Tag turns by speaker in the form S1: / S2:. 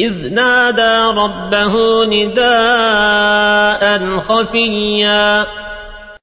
S1: إذ نادى ربه نداء خفيا.